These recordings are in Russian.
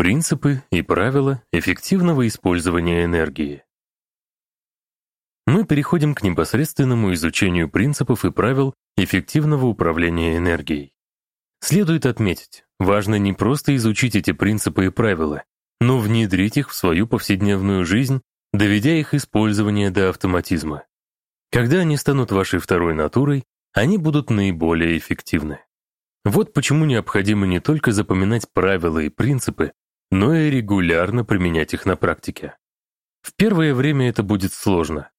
Принципы и правила эффективного использования энергии. Мы переходим к непосредственному изучению принципов и правил эффективного управления энергией. Следует отметить, важно не просто изучить эти принципы и правила, но внедрить их в свою повседневную жизнь, доведя их использование до автоматизма. Когда они станут вашей второй натурой, они будут наиболее эффективны. Вот почему необходимо не только запоминать правила и принципы, но и регулярно применять их на практике. В первое время это будет сложно,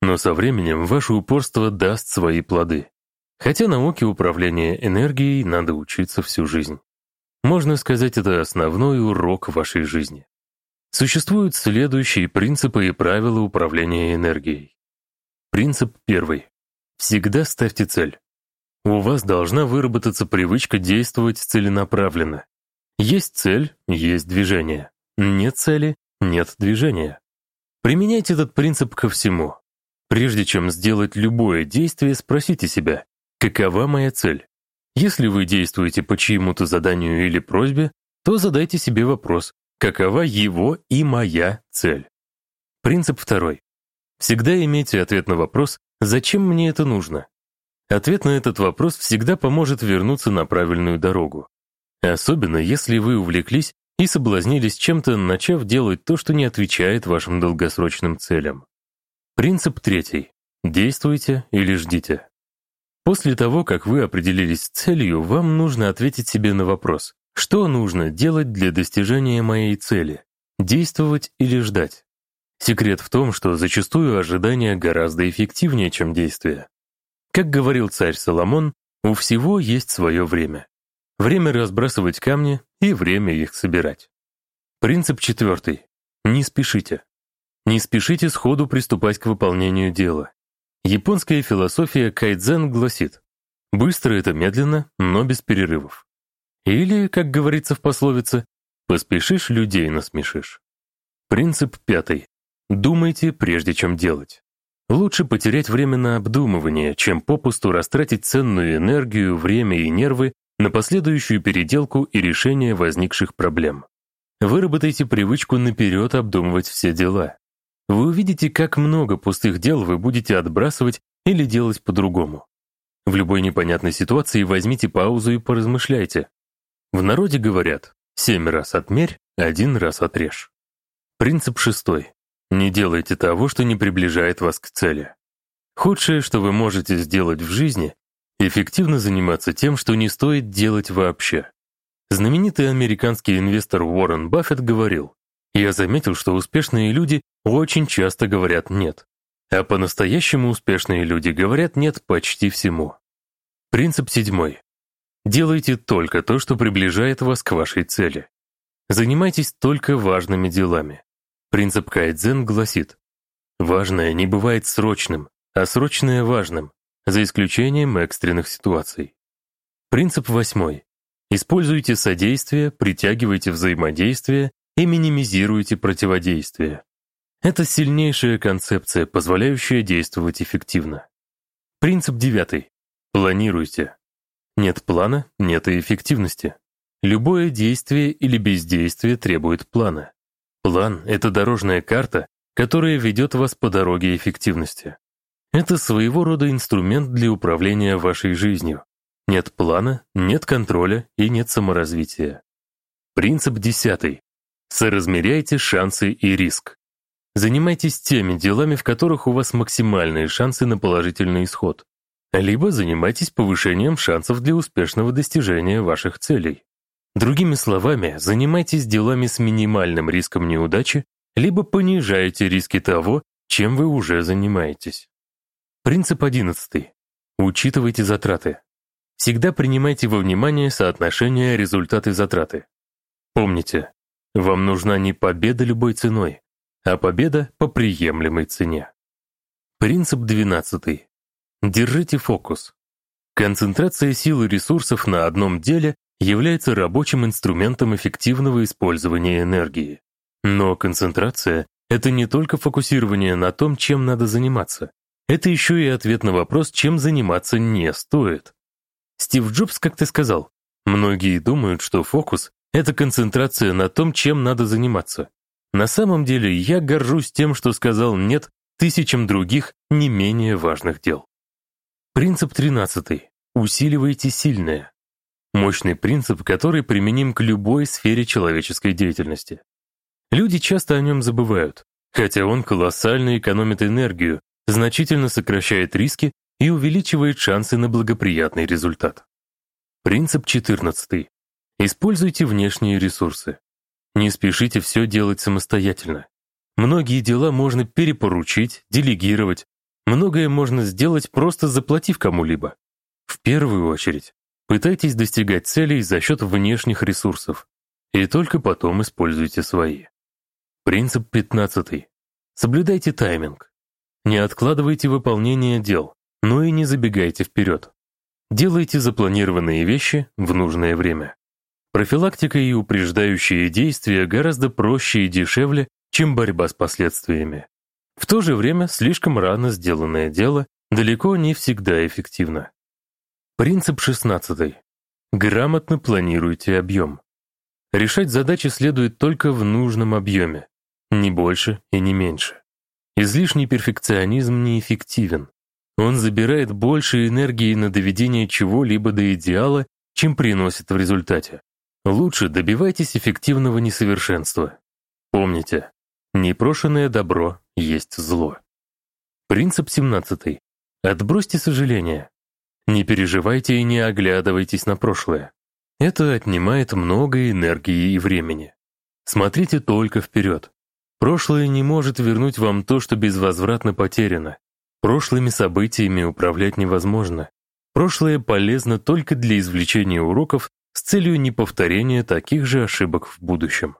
но со временем ваше упорство даст свои плоды. Хотя науке управления энергией надо учиться всю жизнь. Можно сказать, это основной урок вашей жизни. Существуют следующие принципы и правила управления энергией. Принцип первый. Всегда ставьте цель. У вас должна выработаться привычка действовать целенаправленно, есть цель, есть движение. Нет цели, нет движения. Применяйте этот принцип ко всему. Прежде чем сделать любое действие, спросите себя, какова моя цель? Если вы действуете по чьему-то заданию или просьбе, то задайте себе вопрос, какова его и моя цель. Принцип второй. Всегда имейте ответ на вопрос, зачем мне это нужно? Ответ на этот вопрос всегда поможет вернуться на правильную дорогу. Особенно, если вы увлеклись и соблазнились чем-то, начав делать то, что не отвечает вашим долгосрочным целям. Принцип третий. Действуйте или ждите. После того, как вы определились с целью, вам нужно ответить себе на вопрос, что нужно делать для достижения моей цели, действовать или ждать. Секрет в том, что зачастую ожидание гораздо эффективнее, чем действие. Как говорил царь Соломон, у всего есть свое время. Время разбрасывать камни и время их собирать. Принцип четвертый. Не спешите. Не спешите сходу приступать к выполнению дела. Японская философия кайдзен гласит «Быстро это медленно, но без перерывов». Или, как говорится в пословице, «Поспешишь, людей насмешишь». Принцип пятый. Думайте, прежде чем делать. Лучше потерять время на обдумывание, чем попусту растратить ценную энергию, время и нервы на последующую переделку и решение возникших проблем. Выработайте привычку наперед обдумывать все дела. Вы увидите, как много пустых дел вы будете отбрасывать или делать по-другому. В любой непонятной ситуации возьмите паузу и поразмышляйте. В народе говорят «семь раз отмерь, один раз отрежь». Принцип шестой. Не делайте того, что не приближает вас к цели. Худшее, что вы можете сделать в жизни, Эффективно заниматься тем, что не стоит делать вообще. Знаменитый американский инвестор Уоррен Баффет говорил, «Я заметил, что успешные люди очень часто говорят «нет», а по-настоящему успешные люди говорят «нет» почти всему». Принцип седьмой. Делайте только то, что приближает вас к вашей цели. Занимайтесь только важными делами. Принцип Кайдзен гласит, «Важное не бывает срочным, а срочное важным за исключением экстренных ситуаций. Принцип восьмой. Используйте содействие, притягивайте взаимодействие и минимизируйте противодействие. Это сильнейшая концепция, позволяющая действовать эффективно. Принцип девятый. Планируйте. Нет плана — нет и эффективности. Любое действие или бездействие требует плана. План — это дорожная карта, которая ведет вас по дороге эффективности. Это своего рода инструмент для управления вашей жизнью. Нет плана, нет контроля и нет саморазвития. Принцип десятый. Соразмеряйте шансы и риск. Занимайтесь теми делами, в которых у вас максимальные шансы на положительный исход. Либо занимайтесь повышением шансов для успешного достижения ваших целей. Другими словами, занимайтесь делами с минимальным риском неудачи, либо понижайте риски того, чем вы уже занимаетесь. Принцип одиннадцатый. Учитывайте затраты. Всегда принимайте во внимание соотношение результаты-затраты. Помните, вам нужна не победа любой ценой, а победа по приемлемой цене. Принцип двенадцатый. Держите фокус. Концентрация сил и ресурсов на одном деле является рабочим инструментом эффективного использования энергии. Но концентрация — это не только фокусирование на том, чем надо заниматься. Это еще и ответ на вопрос, чем заниматься не стоит. Стив Джобс как-то сказал, многие думают, что фокус Это концентрация на том, чем надо заниматься. На самом деле я горжусь тем, что сказал «нет» тысячам других не менее важных дел. Принцип 13. Усиливайте сильное. Мощный принцип, который применим к любой сфере человеческой деятельности. Люди часто о нем забывают, хотя он колоссально экономит энергию, значительно сокращает риски и увеличивает шансы на благоприятный результат. Принцип 14. Используйте внешние ресурсы. Не спешите все делать самостоятельно. Многие дела можно перепоручить, делегировать. Многое можно сделать, просто заплатив кому-либо. В первую очередь, пытайтесь достигать целей за счет внешних ресурсов. И только потом используйте свои. Принцип 15. Соблюдайте тайминг. Не откладывайте выполнение дел, но и не забегайте вперед. Делайте запланированные вещи в нужное время. Профилактика и упреждающие действия гораздо проще и дешевле, чем борьба с последствиями. В то же время слишком рано сделанное дело далеко не всегда эффективно. Принцип 16. Грамотно планируйте объем. Решать задачи следует только в нужном объеме, не больше и не меньше. Излишний перфекционизм неэффективен. Он забирает больше энергии на доведение чего-либо до идеала, чем приносит в результате. Лучше добивайтесь эффективного несовершенства. Помните, непрошенное добро есть зло. Принцип 17. Отбросьте сожаления. Не переживайте и не оглядывайтесь на прошлое. Это отнимает много энергии и времени. Смотрите только вперед. Прошлое не может вернуть вам то, что безвозвратно потеряно. Прошлыми событиями управлять невозможно. Прошлое полезно только для извлечения уроков с целью неповторения таких же ошибок в будущем.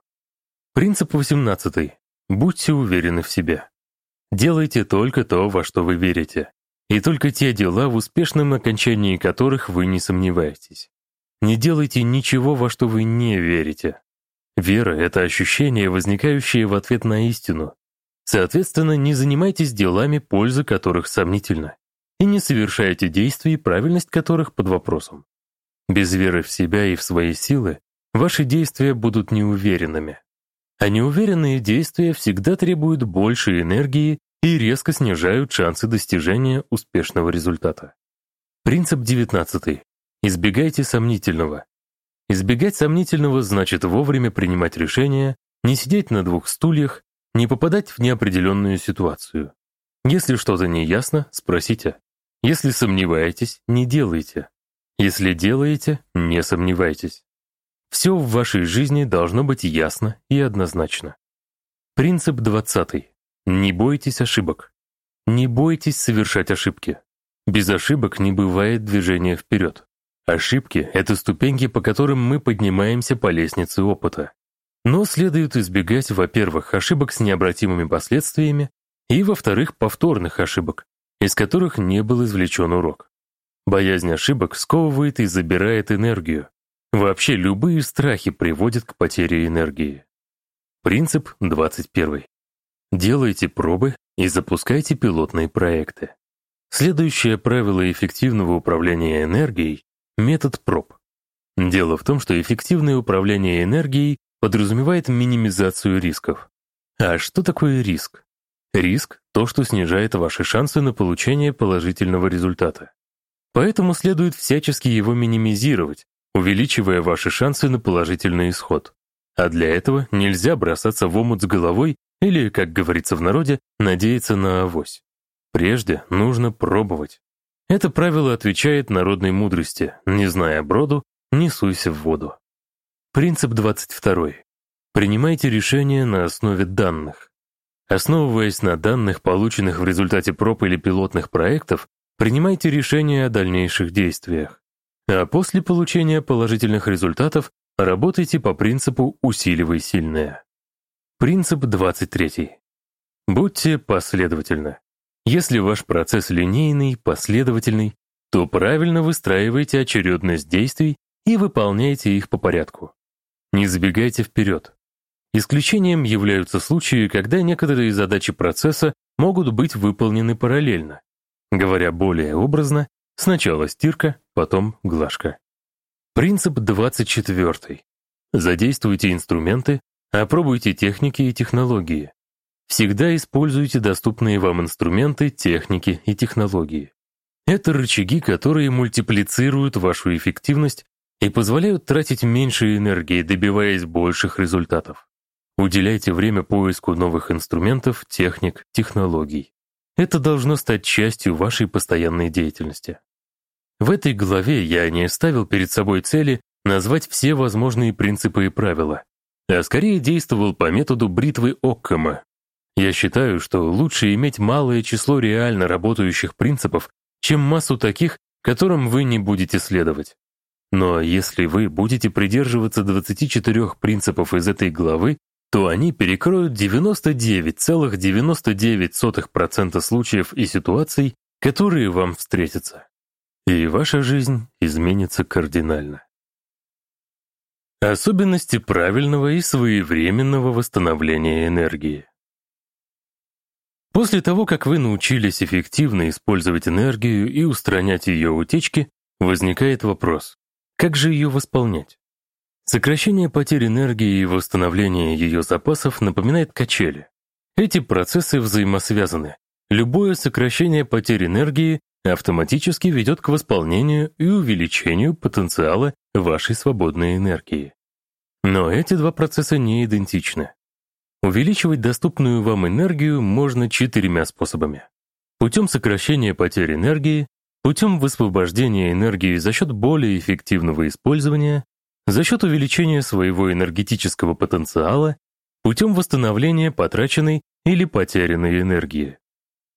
Принцип 18. Будьте уверены в себе. Делайте только то, во что вы верите, и только те дела, в успешном окончании которых вы не сомневаетесь. Не делайте ничего, во что вы не верите. Вера — это ощущение, возникающее в ответ на истину. Соответственно, не занимайтесь делами, польза которых сомнительна, и не совершайте действий, правильность которых под вопросом. Без веры в себя и в свои силы ваши действия будут неуверенными. А неуверенные действия всегда требуют больше энергии и резко снижают шансы достижения успешного результата. Принцип 19. Избегайте сомнительного. Избегать сомнительного значит вовремя принимать решения, не сидеть на двух стульях, не попадать в неопределенную ситуацию. Если что-то не ясно, спросите. Если сомневаетесь, не делайте. Если делаете, не сомневайтесь. Все в вашей жизни должно быть ясно и однозначно. Принцип 20. Не бойтесь ошибок. Не бойтесь совершать ошибки. Без ошибок не бывает движения вперед. Ошибки — это ступеньки, по которым мы поднимаемся по лестнице опыта. Но следует избегать, во-первых, ошибок с необратимыми последствиями, и, во-вторых, повторных ошибок, из которых не был извлечен урок. Боязнь ошибок сковывает и забирает энергию. Вообще любые страхи приводят к потере энергии. Принцип 21. Делайте пробы и запускайте пилотные проекты. Следующее правило эффективного управления энергией Метод проб. Дело в том, что эффективное управление энергией подразумевает минимизацию рисков. А что такое риск? Риск — то, что снижает ваши шансы на получение положительного результата. Поэтому следует всячески его минимизировать, увеличивая ваши шансы на положительный исход. А для этого нельзя бросаться в омут с головой или, как говорится в народе, надеяться на авось. Прежде нужно пробовать. Это правило отвечает народной мудрости «не зная броду, не суйся в воду». Принцип 22. Принимайте решения на основе данных. Основываясь на данных, полученных в результате проб или пилотных проектов, принимайте решения о дальнейших действиях. А после получения положительных результатов работайте по принципу «усиливай сильное». Принцип 23. Будьте последовательны. Если ваш процесс линейный, последовательный, то правильно выстраивайте очередность действий и выполняйте их по порядку. Не забегайте вперед. Исключением являются случаи, когда некоторые задачи процесса могут быть выполнены параллельно. Говоря более образно, сначала стирка, потом глажка. Принцип 24. задействуйте инструменты, опробуйте техники и технологии. Всегда используйте доступные вам инструменты, техники и технологии. Это рычаги, которые мультиплицируют вашу эффективность и позволяют тратить меньше энергии, добиваясь больших результатов. Уделяйте время поиску новых инструментов, техник, технологий. Это должно стать частью вашей постоянной деятельности. В этой главе я не ставил перед собой цели назвать все возможные принципы и правила, а скорее действовал по методу бритвы Оккама. Я считаю, что лучше иметь малое число реально работающих принципов, чем массу таких, которым вы не будете следовать. Но если вы будете придерживаться 24 принципов из этой главы, то они перекроют 99,99% случаев и ситуаций, которые вам встретятся. И ваша жизнь изменится кардинально. Особенности правильного и своевременного восстановления энергии. После того, как вы научились эффективно использовать энергию и устранять ее утечки, возникает вопрос, как же ее восполнять? Сокращение потерь энергии и восстановление ее запасов напоминает качели. Эти процессы взаимосвязаны. Любое сокращение потерь энергии автоматически ведет к восполнению и увеличению потенциала вашей свободной энергии. Но эти два процесса не идентичны. Увеличивать доступную вам энергию можно четырьмя способами. Путем сокращения потерь энергии, путем высвобождения энергии за счет более эффективного использования, за счет увеличения своего энергетического потенциала путем восстановления потраченной или потерянной энергии.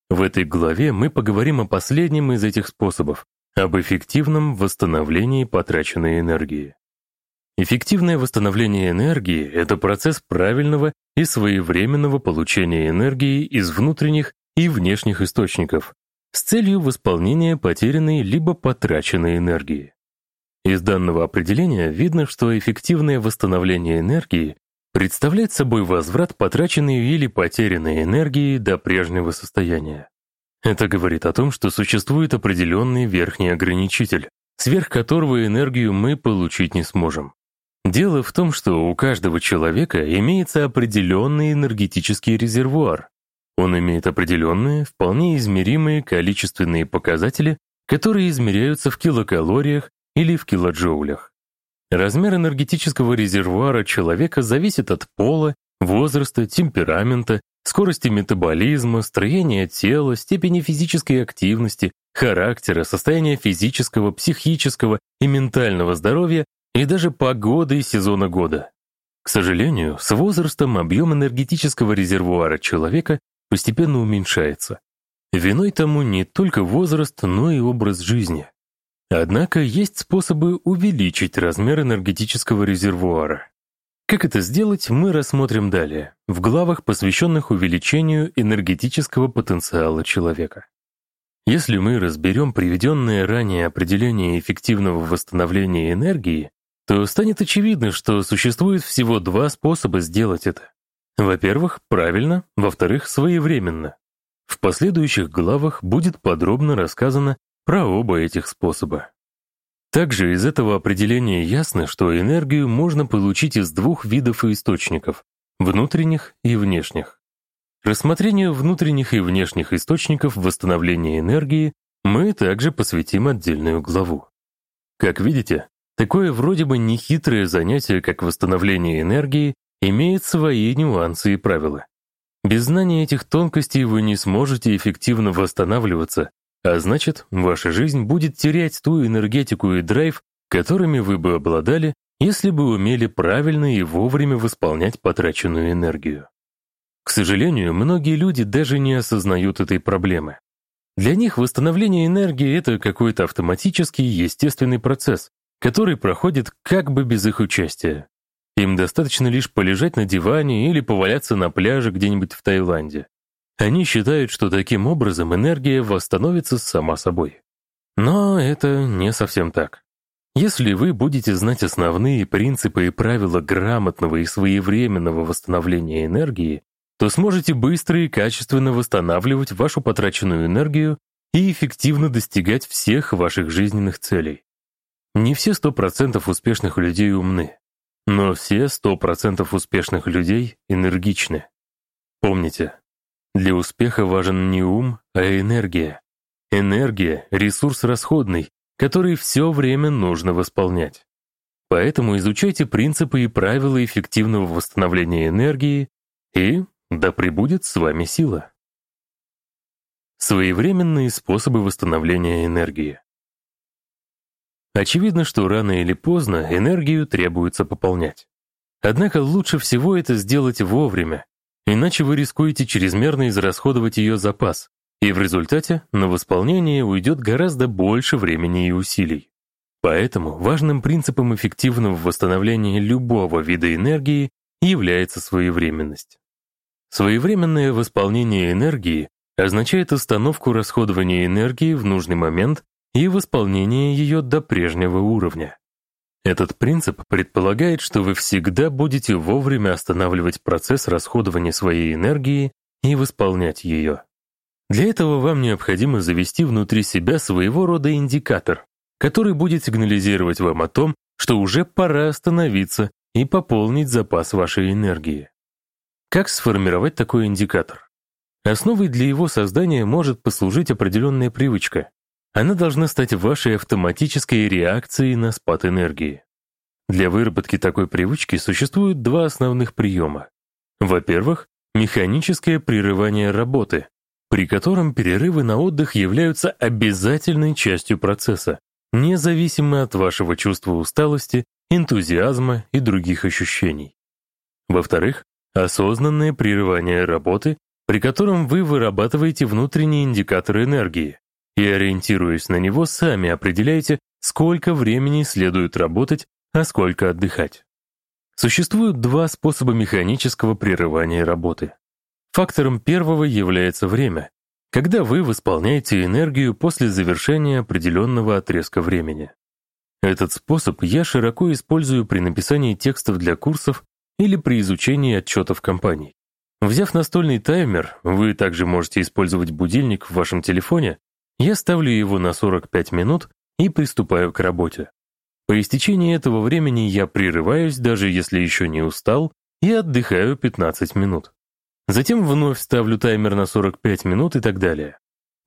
В этой главе мы поговорим о последнем из этих способов, об эффективном восстановлении потраченной энергии. Эффективное восстановление энергии — это процесс правильного и своевременного получения энергии из внутренних и внешних источников с целью восполнения потерянной либо потраченной энергии. Из данного определения видно, что эффективное восстановление энергии представляет собой возврат потраченной или потерянной энергии до прежнего состояния. Это говорит о том, что существует определенный верхний ограничитель, сверх которого энергию мы получить не сможем. Дело в том, что у каждого человека имеется определенный энергетический резервуар. Он имеет определенные, вполне измеримые количественные показатели, которые измеряются в килокалориях или в килоджоулях. Размер энергетического резервуара человека зависит от пола, возраста, темперамента, скорости метаболизма, строения тела, степени физической активности, характера, состояния физического, психического и ментального здоровья и даже погоды и сезона года. К сожалению, с возрастом объем энергетического резервуара человека постепенно уменьшается. Виной тому не только возраст, но и образ жизни. Однако есть способы увеличить размер энергетического резервуара. Как это сделать, мы рассмотрим далее, в главах, посвященных увеличению энергетического потенциала человека. Если мы разберем приведенное ранее определение эффективного восстановления энергии, то станет очевидно, что существует всего два способа сделать это. Во-первых, правильно, во-вторых, своевременно. В последующих главах будет подробно рассказано про оба этих способа. Также из этого определения ясно, что энергию можно получить из двух видов источников – внутренних и внешних. Рассмотрению внутренних и внешних источников восстановления энергии мы также посвятим отдельную главу. Как видите, такое вроде бы нехитрое занятие, как восстановление энергии, имеет свои нюансы и правила. Без знания этих тонкостей вы не сможете эффективно восстанавливаться а значит, ваша жизнь будет терять ту энергетику и драйв, которыми вы бы обладали, если бы умели правильно и вовремя восполнять потраченную энергию. К сожалению, многие люди даже не осознают этой проблемы. Для них восстановление энергии — это какой-то автоматический, естественный процесс, который проходит как бы без их участия. Им достаточно лишь полежать на диване или поваляться на пляже где-нибудь в Таиланде. Они считают, что таким образом энергия восстановится сама собой. Но это не совсем так. Если вы будете знать основные принципы и правила грамотного и своевременного восстановления энергии, то сможете быстро и качественно восстанавливать вашу потраченную энергию и эффективно достигать всех ваших жизненных целей. Не все 100% успешных людей умны. Но все 100% успешных людей энергичны. Помните, для успеха важен не ум, а энергия. Энергия — ресурс расходный, который все время нужно восполнять. Поэтому изучайте принципы и правила эффективного восстановления энергии и да пребудет с вами сила. Своевременные способы восстановления энергии. Очевидно, что рано или поздно энергию требуется пополнять. Однако лучше всего это сделать вовремя, иначе вы рискуете чрезмерно израсходовать ее запас, и в результате на восполнение уйдет гораздо больше времени и усилий. Поэтому важным принципом эффективного восстановления любого вида энергии является своевременность. Своевременное восполнение энергии означает остановку расходования энергии в нужный момент и восполнение ее до прежнего уровня. Этот принцип предполагает, что вы всегда будете вовремя останавливать процесс расходования своей энергии и восполнять ее. Для этого вам необходимо завести внутри себя своего рода индикатор, который будет сигнализировать вам о том, что уже пора остановиться и пополнить запас вашей энергии. Как сформировать такой индикатор? Основой для его создания может послужить определенная привычка. Она должна стать вашей автоматической реакцией на спад энергии. Для выработки такой привычки существуют два основных приема. Во-первых, механическое прерывание работы, при котором перерывы на отдых являются обязательной частью процесса, независимо от вашего чувства усталости, энтузиазма и других ощущений. Во-вторых, осознанное прерывание работы, при котором вы вырабатываете внутренний индикатор энергии и, ориентируясь на него, сами определяете, сколько времени следует работать, а сколько отдыхать. Существуют два способа механического прерывания работы. Фактором первого является время, когда вы восполняете энергию после завершения определенного отрезка времени. Этот способ я широко использую при написании текстов для курсов или при изучении отчетов компаний. Взяв настольный таймер, вы также можете использовать будильник в вашем телефоне, я ставлю его на 45 минут и приступаю к работе. По истечении этого времени я прерываюсь, даже если еще не устал, и отдыхаю 15 минут. Затем вновь ставлю таймер на 45 минут и так далее.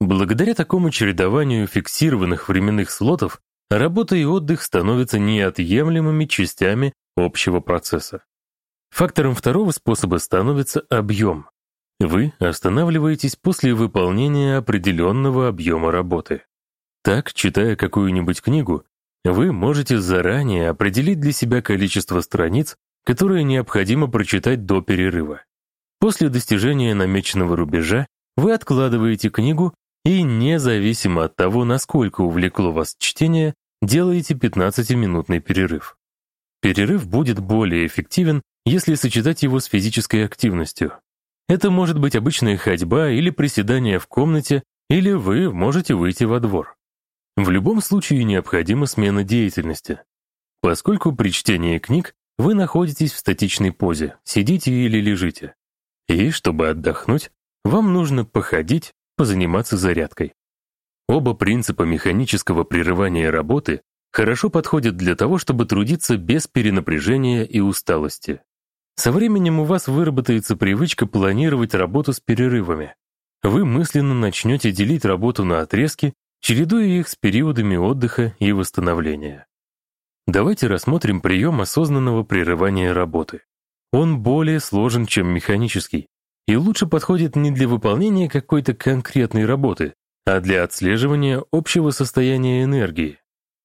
Благодаря такому чередованию фиксированных временных слотов работа и отдых становятся неотъемлемыми частями общего процесса. Фактором второго способа становится объем. Вы останавливаетесь после выполнения определенного объема работы. Так, читая какую-нибудь книгу, вы можете заранее определить для себя количество страниц, которые необходимо прочитать до перерыва. После достижения намеченного рубежа вы откладываете книгу и, независимо от того, насколько увлекло вас чтение, делаете 15-минутный перерыв. Перерыв будет более эффективен, если сочетать его с физической активностью. Это может быть обычная ходьба или приседание в комнате, или вы можете выйти во двор. В любом случае необходима смена деятельности. Поскольку при чтении книг вы находитесь в статичной позе, сидите или лежите. И, чтобы отдохнуть, вам нужно походить, позаниматься зарядкой. Оба принципа механического прерывания работы хорошо подходят для того, чтобы трудиться без перенапряжения и усталости. Со временем у вас выработается привычка планировать работу с перерывами. Вы мысленно начнете делить работу на отрезки, чередуя их с периодами отдыха и восстановления. Давайте рассмотрим прием осознанного прерывания работы. Он более сложен, чем механический, и лучше подходит не для выполнения какой-то конкретной работы, а для отслеживания общего состояния энергии.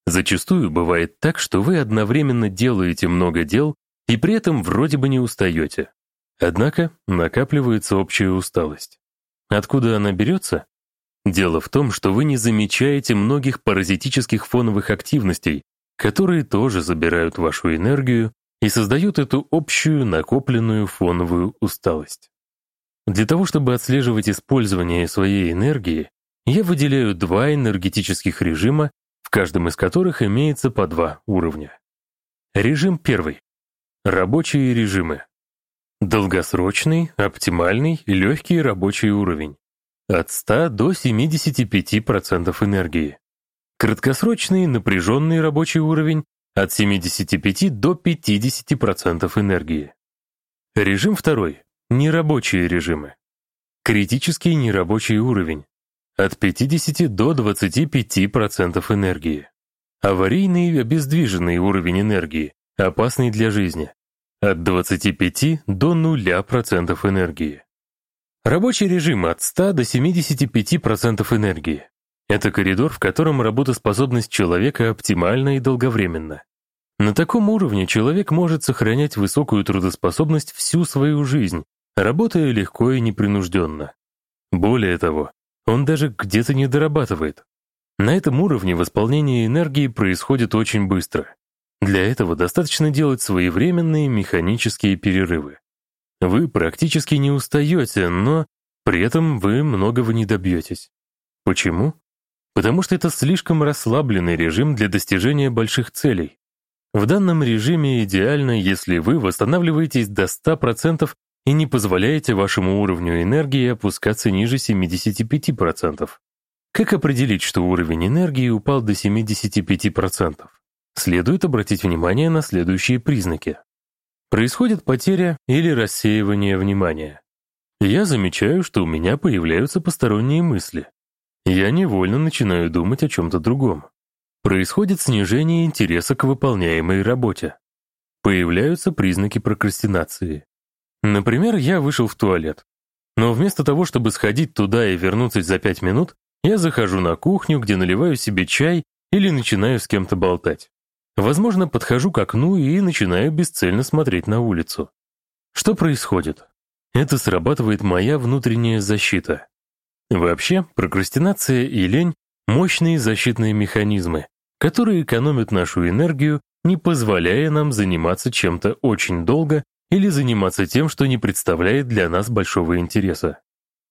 Зачастую бывает так, что вы одновременно делаете много дел и при этом вроде бы не устаете. Однако накапливается общая усталость. Откуда она берется? Дело в том, что вы не замечаете многих паразитических фоновых активностей, которые тоже забирают вашу энергию и создают эту общую накопленную фоновую усталость. Для того, чтобы отслеживать использование своей энергии, я выделяю два энергетических режима, в каждом из которых имеется по два уровня. Режим первый. Рабочие режимы. Долгосрочный, оптимальный легкий рабочий уровень. От 100 до 75% энергии. Краткосрочный напряженный рабочий уровень от 75 до 50% энергии. Режим второй – нерабочие режимы. Критический нерабочий уровень от 50 до 25% энергии. Аварийный обездвиженный уровень энергии, опасный для жизни, от 25 до 0% энергии. Рабочий режим от 100 до 75% энергии. Это коридор, в котором работоспособность человека оптимальна и долговременна. На таком уровне человек может сохранять высокую трудоспособность всю свою жизнь, работая легко и непринужденно. Более того, он даже где-то не дорабатывает. На этом уровне восполнение энергии происходит очень быстро. Для этого достаточно делать своевременные механические перерывы. Вы практически не устаете, но при этом вы многого не добьетесь. Почему? потому что это слишком расслабленный режим для достижения больших целей. В данном режиме идеально, если вы восстанавливаетесь до 100% и не позволяете вашему уровню энергии опускаться ниже 75%. Как определить, что уровень энергии упал до 75%? Следует обратить внимание на следующие признаки. Происходит потеря или рассеивание внимания. Я замечаю, что у меня появляются посторонние мысли я невольно начинаю думать о чем-то другом. Происходит снижение интереса к выполняемой работе. Появляются признаки прокрастинации. Например, я вышел в туалет. Но вместо того, чтобы сходить туда и вернуться за пять минут, я захожу на кухню, где наливаю себе чай или начинаю с кем-то болтать. Возможно, подхожу к окну и начинаю бесцельно смотреть на улицу. Что происходит? Это срабатывает моя внутренняя защита. Вообще, прокрастинация и лень — мощные защитные механизмы, которые экономят нашу энергию, не позволяя нам заниматься чем-то очень долго или заниматься тем, что не представляет для нас большого интереса.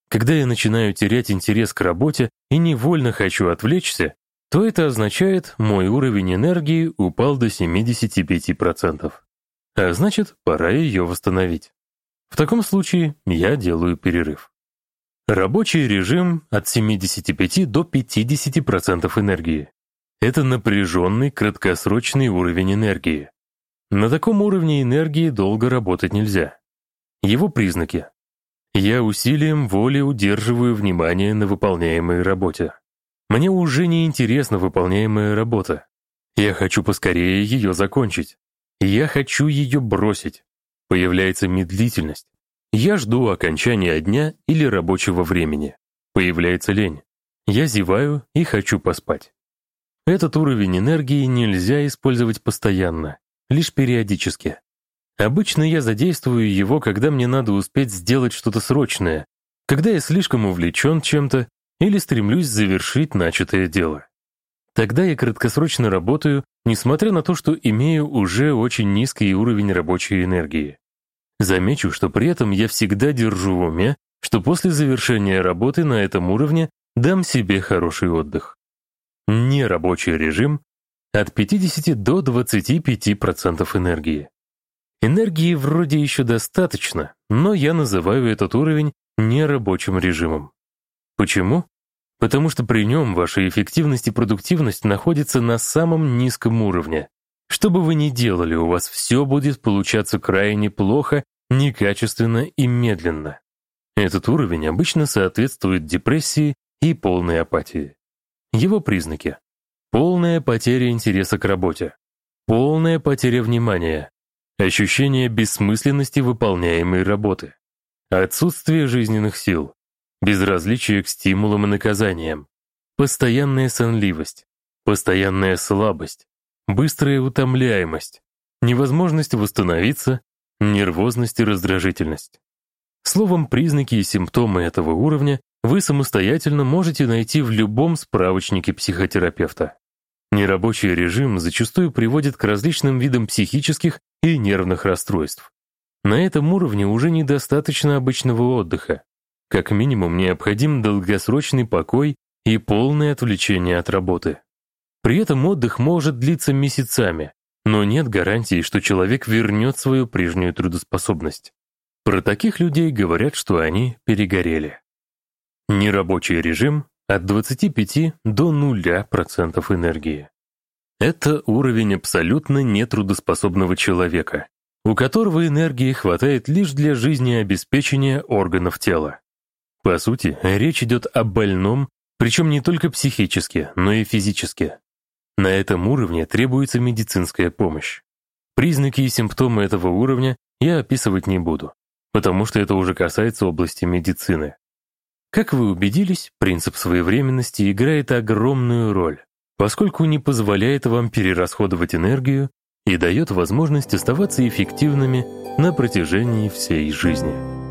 Когда я начинаю терять интерес к работе и невольно хочу отвлечься, то это означает, мой уровень энергии упал до 75%. А значит, пора ее восстановить. В таком случае я делаю перерыв. Рабочий режим от 75 до 50% энергии. Это напряженный краткосрочный уровень энергии. На таком уровне энергии долго работать нельзя. Его признаки. Я усилием воли удерживаю внимание на выполняемой работе. Мне уже не интересна выполняемая работа. Я хочу поскорее ее закончить. Я хочу ее бросить. Появляется медлительность. Я жду окончания дня или рабочего времени. Появляется лень. Я зеваю и хочу поспать. Этот уровень энергии нельзя использовать постоянно, лишь периодически. Обычно я задействую его, когда мне надо успеть сделать что-то срочное, когда я слишком увлечен чем-то или стремлюсь завершить начатое дело. Тогда я краткосрочно работаю, несмотря на то, что имею уже очень низкий уровень рабочей энергии. Замечу, что при этом я всегда держу в уме, что после завершения работы на этом уровне дам себе хороший отдых. Нерабочий режим от 50 до 25% энергии. Энергии вроде еще достаточно, но я называю этот уровень нерабочим режимом. Почему? Потому что при нем ваша эффективность и продуктивность находятся на самом низком уровне, что бы вы ни делали, у вас все будет получаться крайне плохо, некачественно и медленно. Этот уровень обычно соответствует депрессии и полной апатии. Его признаки — полная потеря интереса к работе, полная потеря внимания, ощущение бессмысленности выполняемой работы, отсутствие жизненных сил, безразличие к стимулам и наказаниям, постоянная сонливость, постоянная слабость, быстрая утомляемость, невозможность восстановиться, нервозность и раздражительность. Словом, признаки и симптомы этого уровня вы самостоятельно можете найти в любом справочнике психотерапевта. Нерабочий режим зачастую приводит к различным видам психических и нервных расстройств. На этом уровне уже недостаточно обычного отдыха. Как минимум необходим долгосрочный покой и полное отвлечение от работы. При этом отдых может длиться месяцами, но нет гарантии, что человек вернет свою прежнюю трудоспособность. Про таких людей говорят, что они перегорели. Нерабочий режим от 25 до 0% энергии. Это уровень абсолютно нетрудоспособного человека, у которого энергии хватает лишь для жизнеобеспечения органов тела. По сути, речь идет о больном, причем не только психически, но и физически. На этом уровне требуется медицинская помощь. Признаки и симптомы этого уровня я описывать не буду, потому что это уже касается области медицины. Как вы убедились, принцип своевременности играет огромную роль, поскольку не позволяет вам перерасходовать энергию и дает возможность оставаться эффективными на протяжении всей жизни.